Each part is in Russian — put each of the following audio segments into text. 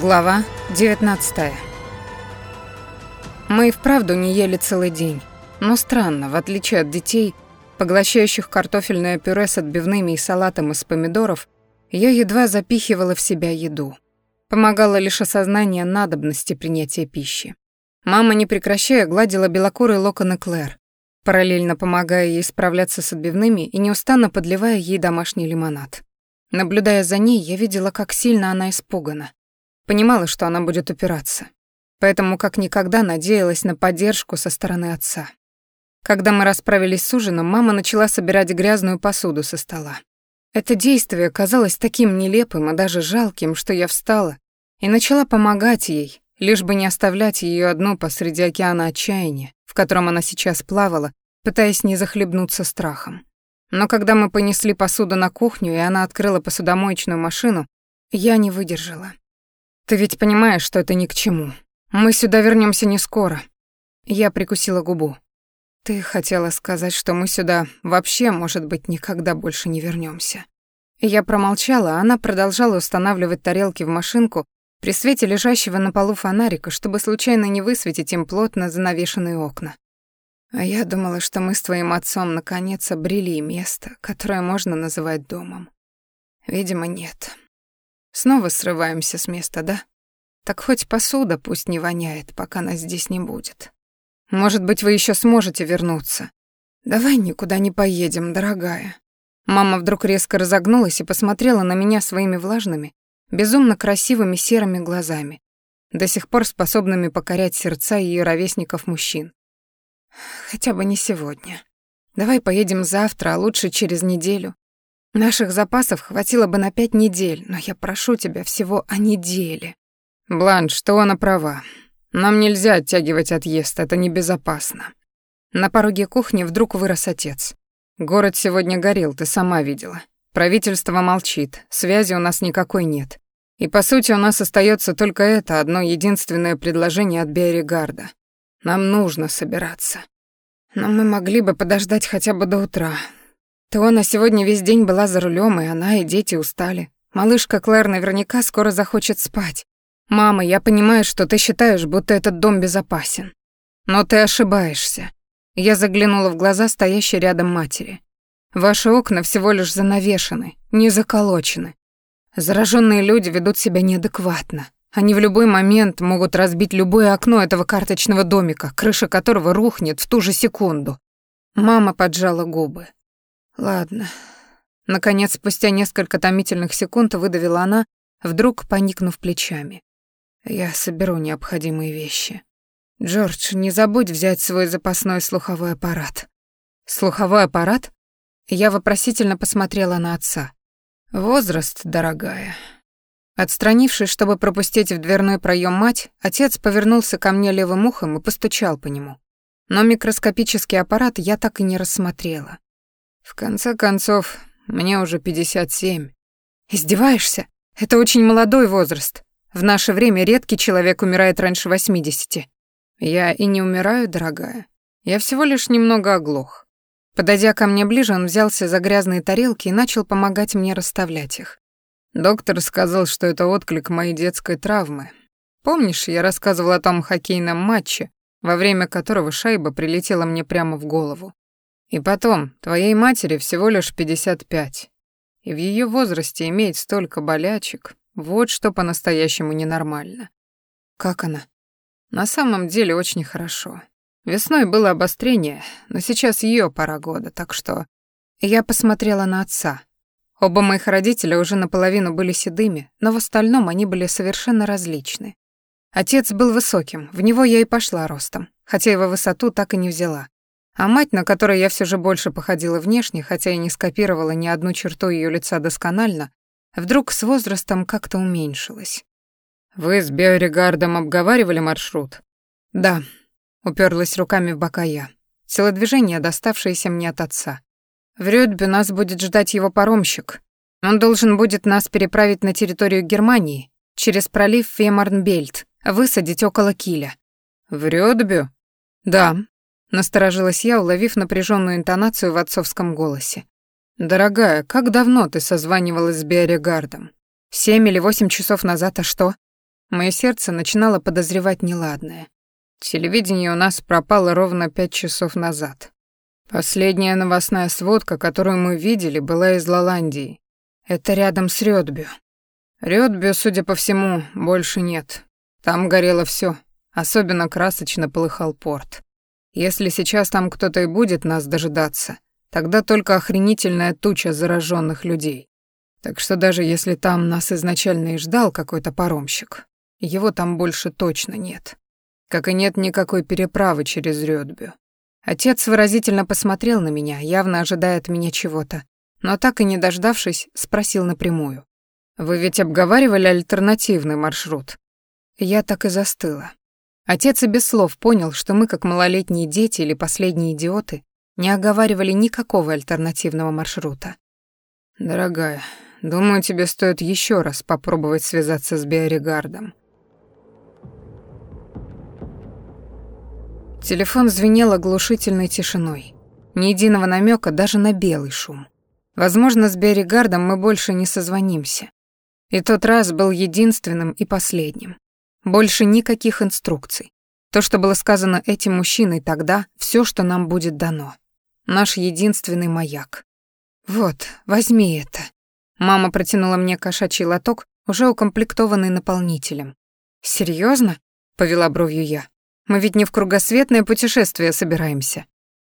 Глава 19 Мы и вправду не ели целый день. Но странно, в отличие от детей, поглощающих картофельное пюре с отбивными и салатом из помидоров, я едва запихивала в себя еду. Помогало лишь осознание надобности принятия пищи. Мама, не прекращая, гладила белокурые локоны Клэр, параллельно помогая ей справляться с отбивными и неустанно подливая ей домашний лимонад. Наблюдая за ней, я видела, как сильно она испугана. Понимала, что она будет упираться. Поэтому как никогда надеялась на поддержку со стороны отца. Когда мы расправились с ужином, мама начала собирать грязную посуду со стола. Это действие казалось таким нелепым и даже жалким, что я встала и начала помогать ей, лишь бы не оставлять ее одну посреди океана отчаяния, в котором она сейчас плавала, пытаясь не захлебнуться страхом. Но когда мы понесли посуду на кухню, и она открыла посудомоечную машину, я не выдержала. Ты ведь понимаешь, что это ни к чему. Мы сюда вернемся не скоро. Я прикусила губу. Ты хотела сказать, что мы сюда вообще, может быть, никогда больше не вернемся. Я промолчала, а она продолжала устанавливать тарелки в машинку при свете лежащего на полу фонарика, чтобы случайно не высветить им плотно занавешенные окна. А я думала, что мы с твоим отцом наконец обрели место, которое можно называть домом. Видимо, нет. Снова срываемся с места, да? Так хоть посуда пусть не воняет, пока нас здесь не будет. Может быть, вы еще сможете вернуться. Давай никуда не поедем, дорогая. Мама вдруг резко разогнулась и посмотрела на меня своими влажными, безумно красивыми серыми глазами, до сих пор способными покорять сердца ее ровесников мужчин. Хотя бы не сегодня. Давай поедем завтра, а лучше через неделю. Наших запасов хватило бы на пять недель, но я прошу тебя всего о неделе. Бланш, что она права. Нам нельзя оттягивать отъезд, это небезопасно. На пороге кухни вдруг вырос отец. Город сегодня горел, ты сама видела. Правительство молчит, связи у нас никакой нет. И по сути у нас остается только это одно единственное предложение от Биоригарда. Нам нужно собираться. Но мы могли бы подождать хотя бы до утра, Теона сегодня весь день была за рулем, и она, и дети устали. Малышка Клэр наверняка скоро захочет спать. «Мама, я понимаю, что ты считаешь, будто этот дом безопасен. Но ты ошибаешься». Я заглянула в глаза стоящей рядом матери. «Ваши окна всего лишь занавешены, не заколочены. Зараженные люди ведут себя неадекватно. Они в любой момент могут разбить любое окно этого карточного домика, крыша которого рухнет в ту же секунду». Мама поджала губы. Ладно. Наконец, спустя несколько томительных секунд выдавила она, вдруг поникнув плечами. Я соберу необходимые вещи. Джордж, не забудь взять свой запасной слуховой аппарат. Слуховой аппарат? Я вопросительно посмотрела на отца. Возраст, дорогая. Отстранившись, чтобы пропустить в дверной проем мать, отец повернулся ко мне левым ухом и постучал по нему. Но микроскопический аппарат я так и не рассмотрела. В конце концов, мне уже 57. Издеваешься? Это очень молодой возраст. В наше время редкий человек умирает раньше 80. Я и не умираю, дорогая. Я всего лишь немного оглох. Подойдя ко мне ближе, он взялся за грязные тарелки и начал помогать мне расставлять их. Доктор сказал, что это отклик моей детской травмы. Помнишь, я рассказывал о том хоккейном матче, во время которого шайба прилетела мне прямо в голову? И потом, твоей матери всего лишь 55. И в ее возрасте иметь столько болячек, вот что по-настоящему ненормально. Как она? На самом деле очень хорошо. Весной было обострение, но сейчас ее пора года, так что... Я посмотрела на отца. Оба моих родителя уже наполовину были седыми, но в остальном они были совершенно различны. Отец был высоким, в него я и пошла ростом, хотя его высоту так и не взяла. А мать, на которой я все же больше походила внешне, хотя и не скопировала ни одну черту ее лица досконально, вдруг с возрастом как-то уменьшилась. «Вы с Биорегардом обговаривали маршрут?» «Да», — уперлась руками в бока я. Телодвижение, доставшееся мне от отца. «В Рёдбе нас будет ждать его паромщик. Он должен будет нас переправить на территорию Германии, через пролив Фемарнбельт, высадить около Киля». «В Рёдбю?» «Да», Насторожилась я, уловив напряженную интонацию в отцовском голосе. «Дорогая, как давно ты созванивалась с Биорегардом? Семь или восемь часов назад, а что?» Мое сердце начинало подозревать неладное. Телевидение у нас пропало ровно пять часов назад. Последняя новостная сводка, которую мы видели, была из Лоландии. Это рядом с Рёдбю. Рёдбю, судя по всему, больше нет. Там горело все, особенно красочно полыхал порт. Если сейчас там кто-то и будет нас дожидаться, тогда только охренительная туча зараженных людей. Так что даже если там нас изначально и ждал какой-то паромщик, его там больше точно нет. Как и нет никакой переправы через Рёдбю. Отец выразительно посмотрел на меня, явно ожидая от меня чего-то, но так и не дождавшись, спросил напрямую. «Вы ведь обговаривали альтернативный маршрут?» Я так и застыла. Отец и без слов понял, что мы, как малолетние дети или последние идиоты, не оговаривали никакого альтернативного маршрута. «Дорогая, думаю, тебе стоит еще раз попробовать связаться с Биоригардом». Телефон звенел оглушительной тишиной. Ни единого намека даже на белый шум. Возможно, с Берригардом мы больше не созвонимся. И тот раз был единственным и последним. Больше никаких инструкций. То, что было сказано этим мужчиной тогда, все, что нам будет дано. Наш единственный маяк. Вот, возьми это. Мама протянула мне кошачий лоток, уже укомплектованный наполнителем. Серьезно? повела бровью я. Мы ведь не в кругосветное путешествие собираемся.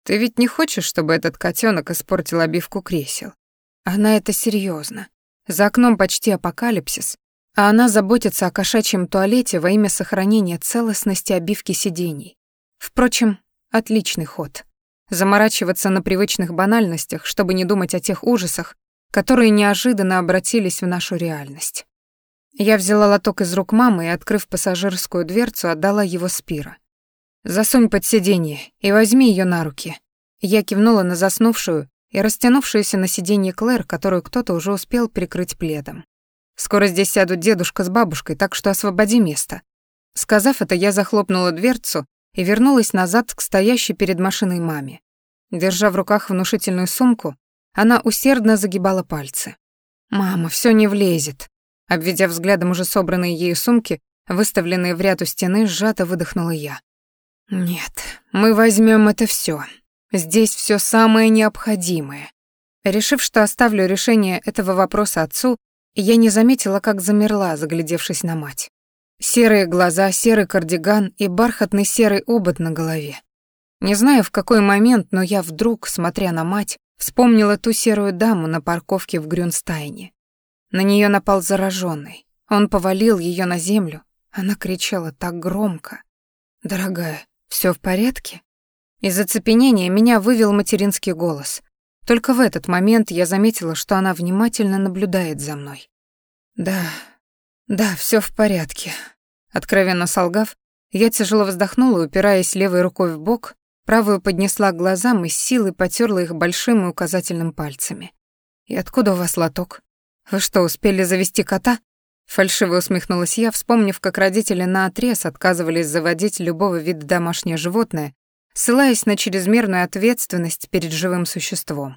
Ты ведь не хочешь, чтобы этот котенок испортил обивку кресел? Она это серьезно. За окном почти апокалипсис, а она заботится о кошачьем туалете во имя сохранения целостности обивки сидений. Впрочем, отличный ход. Заморачиваться на привычных банальностях, чтобы не думать о тех ужасах, которые неожиданно обратились в нашу реальность. Я взяла лоток из рук мамы и, открыв пассажирскую дверцу, отдала его Спира. «Засунь под сиденье и возьми ее на руки». Я кивнула на заснувшую и растянувшуюся на сиденье Клэр, которую кто-то уже успел прикрыть пледом. «Скоро здесь сядут дедушка с бабушкой, так что освободи место». Сказав это, я захлопнула дверцу и вернулась назад к стоящей перед машиной маме. Держа в руках внушительную сумку, она усердно загибала пальцы. «Мама, все не влезет». Обведя взглядом уже собранные ею сумки, выставленные в ряд у стены, сжато выдохнула я. Нет, мы возьмем это все. Здесь все самое необходимое. Решив, что оставлю решение этого вопроса отцу, я не заметила, как замерла, заглядевшись на мать. Серые глаза, серый кардиган и бархатный серый обод на голове. Не знаю, в какой момент, но я вдруг, смотря на мать, вспомнила ту серую даму на парковке в Грюнстайне. На нее напал зараженный. Он повалил ее на землю. Она кричала так громко. «Дорогая, все в порядке?» Из оцепенения меня вывел материнский голос. Только в этот момент я заметила, что она внимательно наблюдает за мной. «Да, да, все в порядке». Откровенно солгав, я тяжело вздохнула, упираясь левой рукой в бок, правую поднесла к глазам и с силой потерла их большим и указательным пальцами. «И откуда у вас лоток? Вы что, успели завести кота?» Фальшиво усмехнулась я, вспомнив, как родители наотрез отказывались заводить любого вида домашнее животное, ссылаясь на чрезмерную ответственность перед живым существом.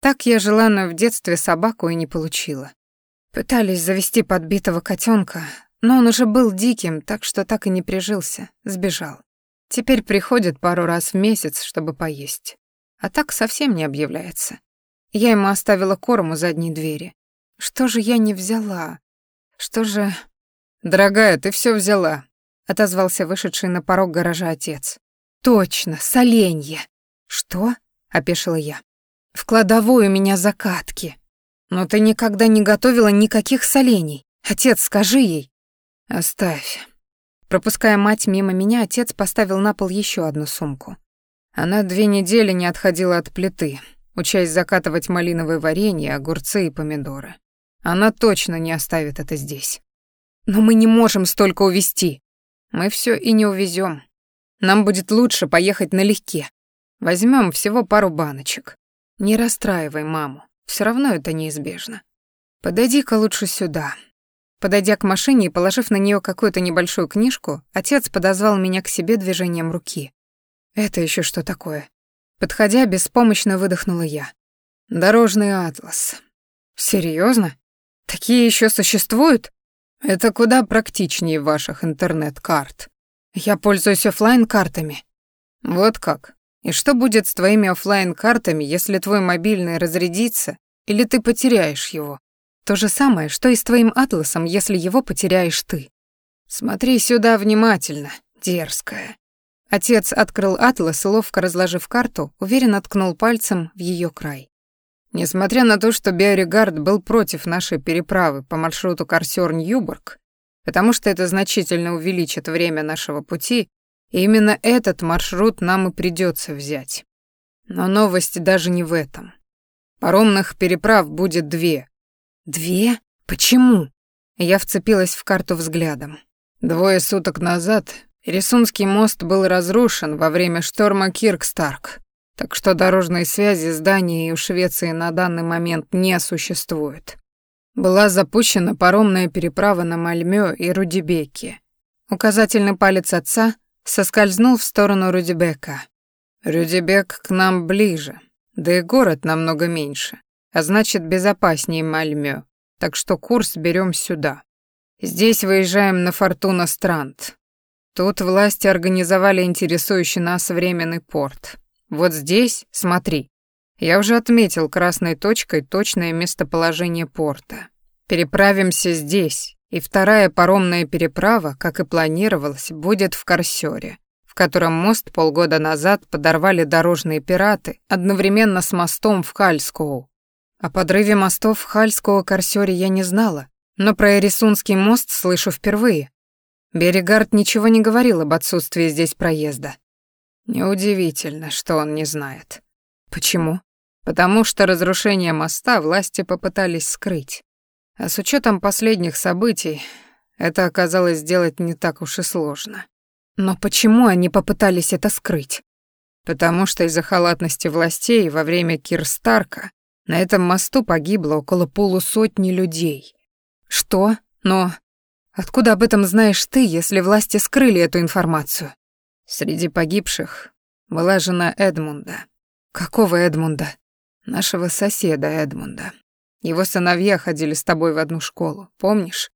Так я желанную в детстве собаку и не получила. Пытались завести подбитого котенка, но он уже был диким, так что так и не прижился, сбежал. Теперь приходит пару раз в месяц, чтобы поесть. А так совсем не объявляется. Я ему оставила корм у задней двери. Что же я не взяла? Что же... «Дорогая, ты все взяла», — отозвался вышедший на порог гаража отец. «Точно, соленье!» «Что?» — опешила я. «В кладовой у меня закатки. Но ты никогда не готовила никаких солений. Отец, скажи ей». «Оставь». Пропуская мать мимо меня, отец поставил на пол еще одну сумку. Она две недели не отходила от плиты, учась закатывать малиновое варенье, огурцы и помидоры. Она точно не оставит это здесь. Но мы не можем столько увезти. Мы все и не увезем. Нам будет лучше поехать налегке. Возьмем всего пару баночек. Не расстраивай маму. Все равно это неизбежно. Подойди-ка лучше сюда. Подойдя к машине и положив на нее какую-то небольшую книжку, отец подозвал меня к себе движением руки. Это еще что такое? Подходя, беспомощно выдохнула я. Дорожный атлас. Серьезно? Такие еще существуют? Это куда практичнее ваших интернет-карт. Я пользуюсь оффлайн картами Вот как? И что будет с твоими оффлайн картами если твой мобильный разрядится или ты потеряешь его? То же самое, что и с твоим атласом, если его потеряешь ты. Смотри сюда внимательно, дерзкая. Отец открыл атлас и, ловко разложив карту, уверенно ткнул пальцем в ее край. Несмотря на то, что Биоригард был против нашей переправы по маршруту Корсёр-Ньюборг, потому что это значительно увеличит время нашего пути, и именно этот маршрут нам и придется взять. Но новость даже не в этом. Паромных переправ будет две. Две? Почему? Я вцепилась в карту взглядом. Двое суток назад Рисунский мост был разрушен во время шторма Киркстарк, так что дорожной связи с Данией у Швеции на данный момент не существует. Была запущена паромная переправа на Мальмё и Рудибеке. Указательный палец отца соскользнул в сторону Рудибека. Рудибек к нам ближе, да и город намного меньше, а значит безопаснее Мальмё, так что курс берем сюда. Здесь выезжаем на Фортуна Странт. Тут власти организовали интересующий нас временный порт. Вот здесь, смотри. Я уже отметил красной точкой точное местоположение порта. Переправимся здесь, и вторая паромная переправа, как и планировалось, будет в Корсёре, в котором мост полгода назад подорвали дорожные пираты одновременно с мостом в Хальскоу. О подрыве мостов в Хальскоу-Корсёре я не знала, но про Эрисунский мост слышу впервые. Берегард ничего не говорил об отсутствии здесь проезда. Неудивительно, что он не знает. Почему? Потому что разрушение моста власти попытались скрыть. А с учетом последних событий, это оказалось сделать не так уж и сложно. Но почему они попытались это скрыть? Потому что из-за халатности властей во время Кирстарка на этом мосту погибло около полусотни людей. Что? Но Откуда об этом знаешь ты, если власти скрыли эту информацию? Среди погибших была жена Эдмунда. Какого Эдмунда? Нашего соседа Эдмунда. Его сыновья ходили с тобой в одну школу, помнишь?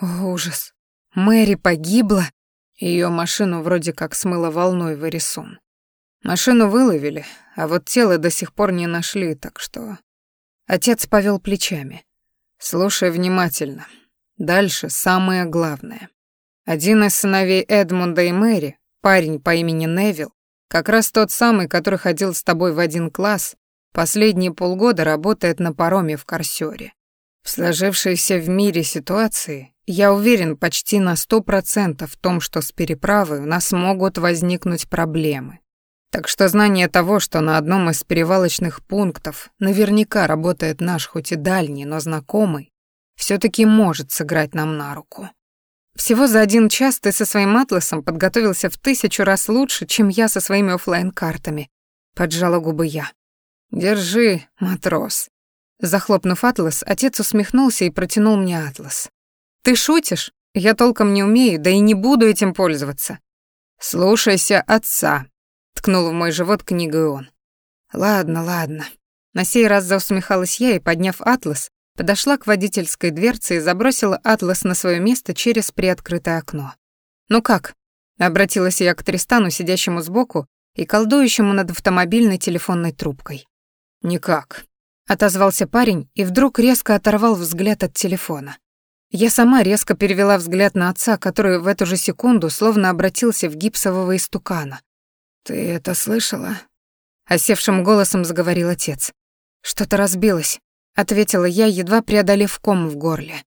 О, ужас. Мэри погибла? Ее машину вроде как смыло волной в Эрисун. Машину выловили, а вот тело до сих пор не нашли, так что... Отец повел плечами. Слушай внимательно. Дальше самое главное. Один из сыновей Эдмунда и Мэри, парень по имени Невил, как раз тот самый, который ходил с тобой в один класс, последние полгода работает на пароме в Корсёре. В сложившейся в мире ситуации я уверен почти на сто процентов в том, что с переправой у нас могут возникнуть проблемы. Так что знание того, что на одном из перевалочных пунктов наверняка работает наш хоть и дальний, но знакомый, все таки может сыграть нам на руку. Всего за один час ты со своим атласом подготовился в тысячу раз лучше, чем я со своими офлайн картами Поджала губы я. Держи, матрос. Захлопнув атлас, отец усмехнулся и протянул мне атлас. Ты шутишь? Я толком не умею, да и не буду этим пользоваться. Слушайся отца, ткнул в мой живот книгой он. Ладно, ладно. На сей раз заусмехалась я и, подняв атлас, подошла к водительской дверце и забросила атлас на свое место через приоткрытое окно. «Ну как?» — обратилась я к Тристану, сидящему сбоку и колдующему над автомобильной телефонной трубкой. «Никак», — отозвался парень и вдруг резко оторвал взгляд от телефона. Я сама резко перевела взгляд на отца, который в эту же секунду словно обратился в гипсового истукана. «Ты это слышала?» — осевшим голосом заговорил отец. «Что-то разбилось ответила я, едва преодолев ком в горле.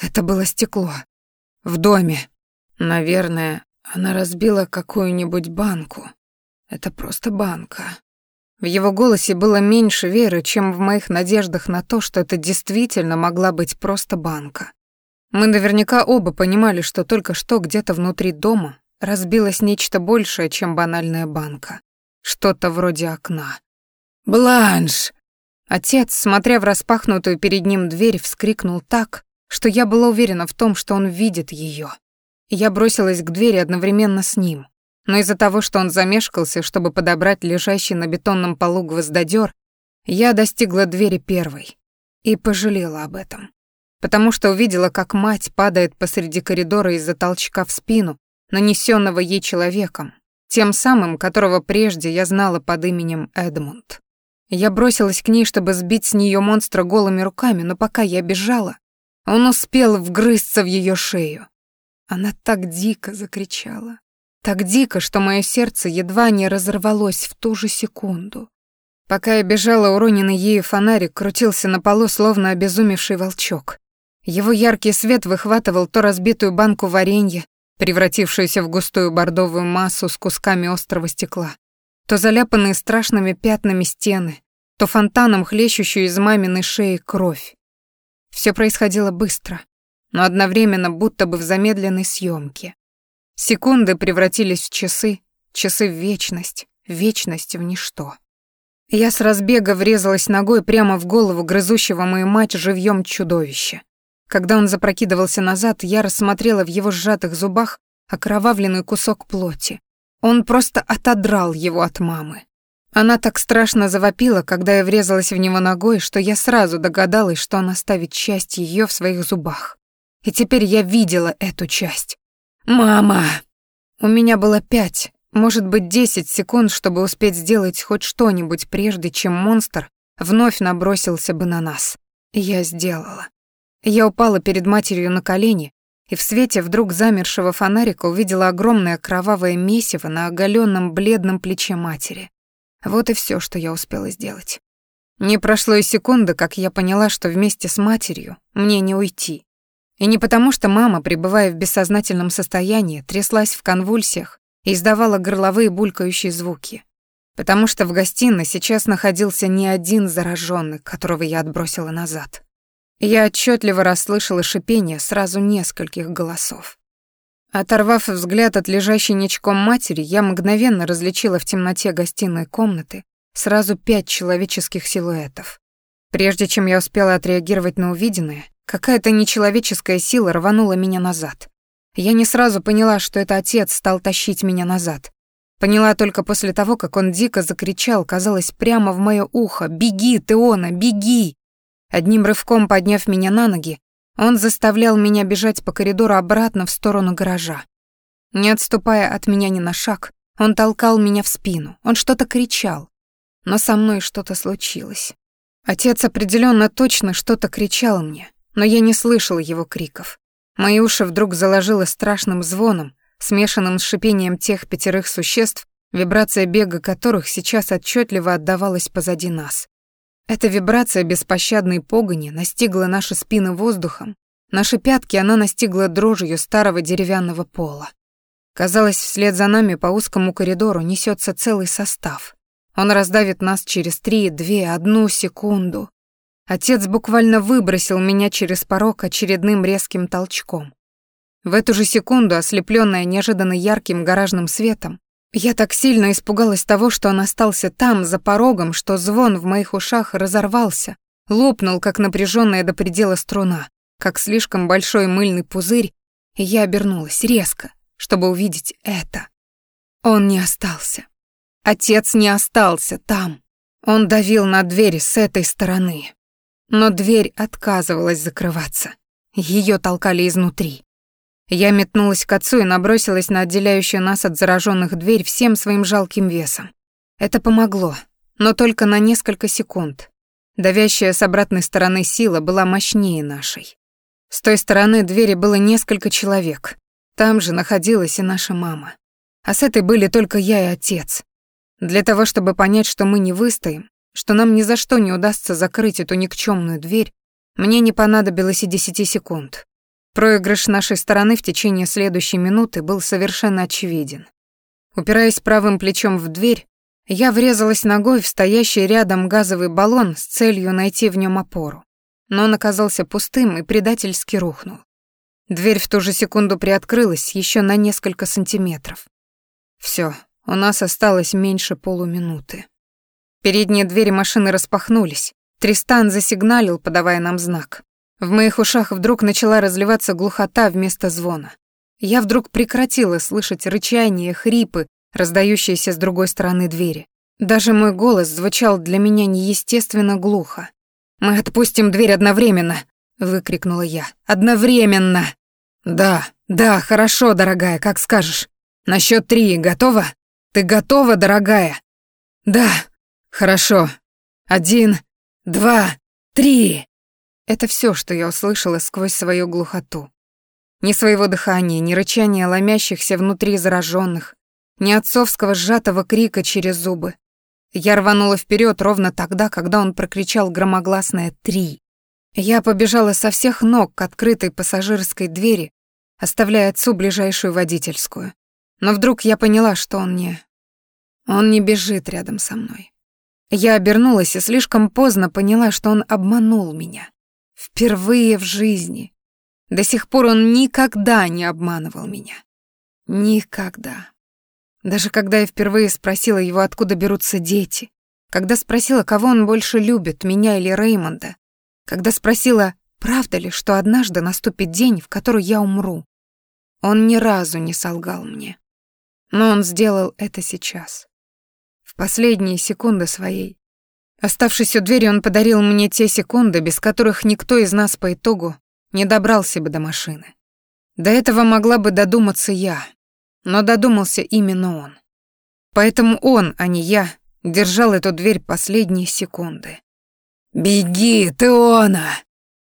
Это было стекло. В доме. Наверное, она разбила какую-нибудь банку. Это просто банка. В его голосе было меньше веры, чем в моих надеждах на то, что это действительно могла быть просто банка. Мы наверняка оба понимали, что только что где-то внутри дома разбилось нечто большее, чем банальная банка. Что-то вроде окна. «Бланш!» Отец, смотря в распахнутую перед ним дверь, вскрикнул так, что я была уверена в том, что он видит ее. Я бросилась к двери одновременно с ним, но из-за того, что он замешкался, чтобы подобрать лежащий на бетонном полу гвоздодер, я достигла двери первой и пожалела об этом. потому что увидела, как мать падает посреди коридора из-за толчка в спину, нанесенного ей человеком, тем самым, которого прежде я знала под именем Эдмунд. Я бросилась к ней, чтобы сбить с нее монстра голыми руками, но пока я бежала, он успел вгрызться в ее шею. Она так дико закричала. Так дико, что мое сердце едва не разорвалось в ту же секунду. Пока я бежала, уроненный ею фонарик крутился на полу, словно обезумевший волчок. Его яркий свет выхватывал то разбитую банку варенья, превратившуюся в густую бордовую массу с кусками острого стекла, то заляпанные страшными пятнами стены, то фонтаном хлещущую из маминой шеи кровь. Все происходило быстро, но одновременно будто бы в замедленной съемке. Секунды превратились в часы, часы в вечность, вечность в ничто. Я с разбега врезалась ногой прямо в голову грызущего мою мать живьем чудовища. Когда он запрокидывался назад, я рассмотрела в его сжатых зубах окровавленный кусок плоти. Он просто отодрал его от мамы. Она так страшно завопила, когда я врезалась в него ногой, что я сразу догадалась, что он оставит часть ее в своих зубах. И теперь я видела эту часть. «Мама!» У меня было пять, может быть, десять секунд, чтобы успеть сделать хоть что-нибудь, прежде чем монстр вновь набросился бы на нас. Я сделала. Я упала перед матерью на колени и в свете вдруг замершего фонарика увидела огромное кровавое месиво на оголенном бледном плече матери. Вот и все, что я успела сделать. Не прошло и секунды, как я поняла, что вместе с матерью мне не уйти. И не потому, что мама, пребывая в бессознательном состоянии, тряслась в конвульсиях и издавала горловые булькающие звуки. Потому что в гостиной сейчас находился не один зараженный, которого я отбросила назад. Я отчетливо расслышала шипение сразу нескольких голосов. Оторвав взгляд от лежащей ничком матери, я мгновенно различила в темноте гостиной комнаты сразу пять человеческих силуэтов. Прежде чем я успела отреагировать на увиденное, какая-то нечеловеческая сила рванула меня назад. Я не сразу поняла, что это отец стал тащить меня назад. Поняла только после того, как он дико закричал, казалось, прямо в моё ухо «Беги, Теона, беги!» Одним рывком подняв меня на ноги, он заставлял меня бежать по коридору обратно в сторону гаража. Не отступая от меня ни на шаг, он толкал меня в спину, он что-то кричал. Но со мной что-то случилось. Отец определенно точно что-то кричал мне, но я не слышала его криков. Мои уши вдруг заложило страшным звоном, смешанным с шипением тех пятерых существ, вибрация бега которых сейчас отчетливо отдавалась позади нас. Эта вибрация беспощадной погони настигла наши спины воздухом, наши пятки она настигла дрожью старого деревянного пола. Казалось, вслед за нами по узкому коридору несется целый состав. Он раздавит нас через три, две, одну секунду. Отец буквально выбросил меня через порог очередным резким толчком. В эту же секунду, ослепленная неожиданно ярким гаражным светом, я так сильно испугалась того, что он остался там, за порогом, что звон в моих ушах разорвался, лопнул, как напряженная до предела струна, как слишком большой мыльный пузырь, и я обернулась резко, чтобы увидеть это. Он не остался. Отец не остался там. Он давил на дверь с этой стороны. Но дверь отказывалась закрываться. Ее толкали изнутри. Я метнулась к отцу и набросилась на отделяющую нас от зараженных дверь всем своим жалким весом. Это помогло, но только на несколько секунд. Давящая с обратной стороны сила была мощнее нашей. С той стороны двери было несколько человек. Там же находилась и наша мама. А с этой были только я и отец. Для того, чтобы понять, что мы не выстоим, что нам ни за что не удастся закрыть эту никчемную дверь, мне не понадобилось и десяти секунд. Проигрыш нашей стороны в течение следующей минуты был совершенно очевиден. Упираясь правым плечом в дверь, я врезалась ногой в стоящий рядом газовый баллон с целью найти в нем опору. Но он оказался пустым и предательски рухнул. Дверь в ту же секунду приоткрылась еще на несколько сантиметров. Все, у нас осталось меньше полуминуты. Передние двери машины распахнулись. Тристан засигналил, подавая нам знак. В моих ушах вдруг начала разливаться глухота вместо звона. Я вдруг прекратила слышать рычание, хрипы, раздающиеся с другой стороны двери. Даже мой голос звучал для меня неестественно глухо. «Мы отпустим дверь одновременно», — выкрикнула я. «Одновременно!» «Да, да, хорошо, дорогая, как скажешь. На счёт три готова? Ты готова, дорогая?» «Да, хорошо. Один, два, три!» Это всё, что я услышала сквозь свою глухоту. Ни своего дыхания, ни рычания ломящихся внутри зараженных, ни отцовского сжатого крика через зубы. Я рванула вперед ровно тогда, когда он прокричал громогласное «три». Я побежала со всех ног к открытой пассажирской двери, оставляя отцу ближайшую водительскую. Но вдруг я поняла, что он не... Он не бежит рядом со мной. Я обернулась и слишком поздно поняла, что он обманул меня. Впервые в жизни. До сих пор он никогда не обманывал меня. Никогда. Даже когда я впервые спросила его, откуда берутся дети, когда спросила, кого он больше любит, меня или Реймонда, когда спросила, правда ли, что однажды наступит день, в который я умру, он ни разу не солгал мне. Но он сделал это сейчас. В последние секунды своей. Оставшись у двери, он подарил мне те секунды, без которых никто из нас по итогу не добрался бы до машины. До этого могла бы додуматься я, но додумался именно он. Поэтому он, а не я, держал эту дверь последние секунды. «Беги, Теона!»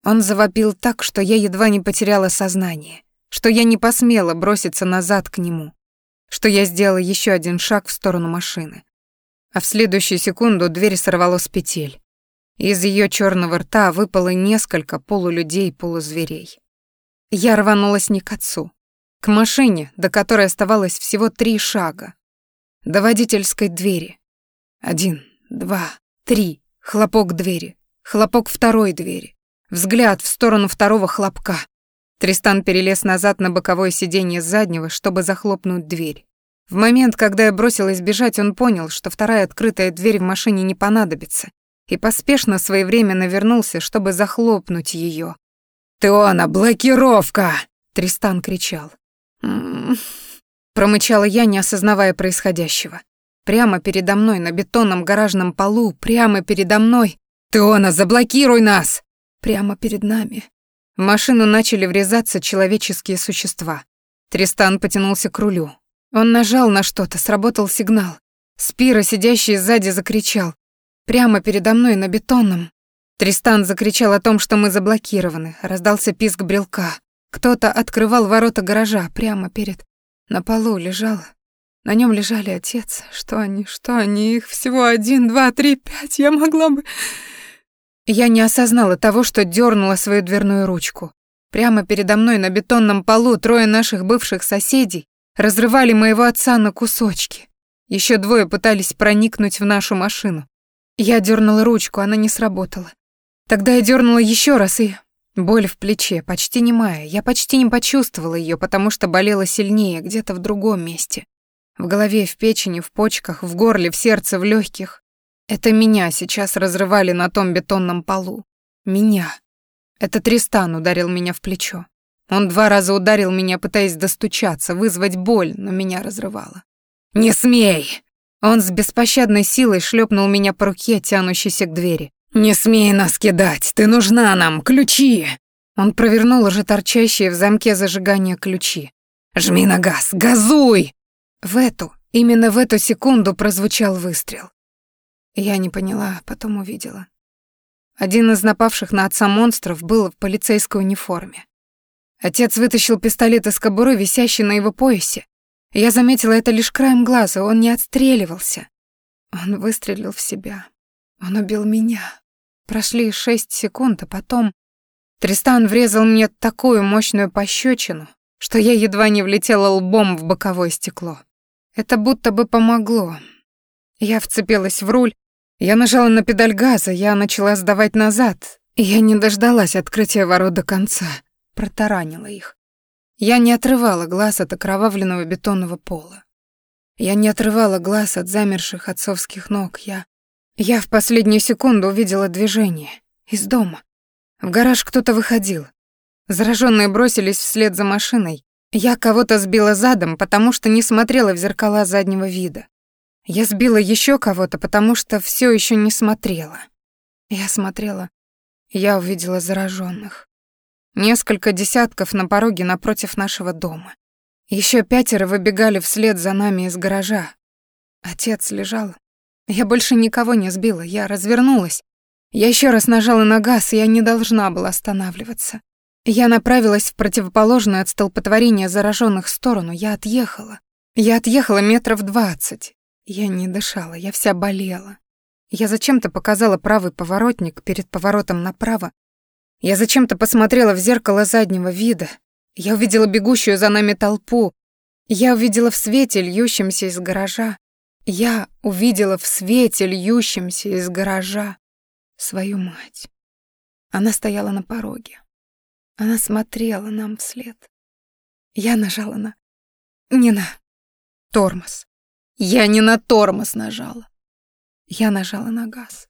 Он завопил так, что я едва не потеряла сознание, что я не посмела броситься назад к нему, что я сделала еще один шаг в сторону машины. А в следующую секунду дверь сорвало с петель. Из ее черного рта выпало несколько полулюдей-полузверей. Я рванулась не к отцу, к машине, до которой оставалось всего три шага. До водительской двери. Один, два, три. Хлопок двери. Хлопок второй двери. Взгляд в сторону второго хлопка. Тристан перелез назад на боковое сиденье заднего, чтобы захлопнуть дверь. В момент, когда я бросилась бежать, он понял, что вторая открытая дверь в машине не понадобится, и поспешно своевременно вернулся, чтобы захлопнуть ее. «Теона, блокировка!» — Тристан кричал. Промычала я, не осознавая происходящего. Прямо передо мной, на бетонном гаражном полу, прямо передо мной. «Теона, заблокируй нас!» Прямо перед нами. В машину начали врезаться человеческие существа. Тристан потянулся к рулю. Он нажал на что-то, сработал сигнал. Спира, сидящий сзади, закричал. Прямо передо мной, на бетонном. Тристан закричал о том, что мы заблокированы. Раздался писк брелка. Кто-то открывал ворота гаража прямо перед... На полу лежал... На нем лежали отец. Что они, что они? Их всего один, два, три, пять. Я могла бы... Я не осознала того, что дернула свою дверную ручку. Прямо передо мной на бетонном полу трое наших бывших соседей разрывали моего отца на кусочки. Еще двое пытались проникнуть в нашу машину. Я дернула ручку, она не сработала. Тогда я дернула еще раз и Боль в плече, почти немая. Я почти не почувствовала ее, потому что болела сильнее, где-то в другом месте. В голове, в печени, в почках, в горле, в сердце, в легких. Это меня сейчас разрывали на том бетонном полу. Меня. Это Тристан ударил меня в плечо. Он два раза ударил меня, пытаясь достучаться, вызвать боль, но меня разрывало. «Не смей!» Он с беспощадной силой шлепнул меня по руке, тянущейся к двери. «Не смей нас кидать, ты нужна нам, ключи!» Он провернул уже торчащие в замке зажигания ключи. «Жми на газ, газуй!» В эту, именно в эту секунду прозвучал выстрел. Я не поняла, потом увидела. Один из напавших на отца монстров был в полицейской униформе. Отец вытащил пистолет из кобуры, висящий на его поясе. Я заметила это лишь краем глаза, он не отстреливался. Он выстрелил в себя. Он убил меня. Прошли шесть секунд, а потом... Тристан врезал мне такую мощную пощечину, что я едва не влетела лбом в боковое стекло. Это будто бы помогло. Я вцепилась в руль, я нажала на педаль газа, я начала сдавать назад, и я не дождалась открытия ворот до конца, протаранила их. Я не отрывала глаз от окровавленного бетонного пола. Я не отрывала глаз от замерших отцовских ног, я... Я в последнюю секунду увидела движение. Из дома. В гараж кто-то выходил. Зараженные бросились вслед за машиной. Я кого-то сбила задом, потому что не смотрела в зеркала заднего вида. Я сбила еще кого-то, потому что все еще не смотрела. Я смотрела я увидела зараженных. Несколько десятков на пороге напротив нашего дома. Еще пятеро выбегали вслед за нами из гаража. Отец лежал. Я больше никого не сбила, я развернулась. Я еще раз нажала на газ, и я не должна была останавливаться. Я направилась в противоположную от столпотворения зараженных сторону, я отъехала. Я отъехала метров двадцать. Я не дышала, я вся болела. Я зачем-то показала правый поворотник перед поворотом направо. Я зачем-то посмотрела в зеркало заднего вида. Я увидела бегущую за нами толпу. Я увидела в свете, льющемся из гаража. Я увидела в свете, льющемся из гаража, свою мать. Она стояла на пороге. Она смотрела нам вслед. Я нажала на... Не на тормоз. Я не на тормоз нажала. Я нажала на газ.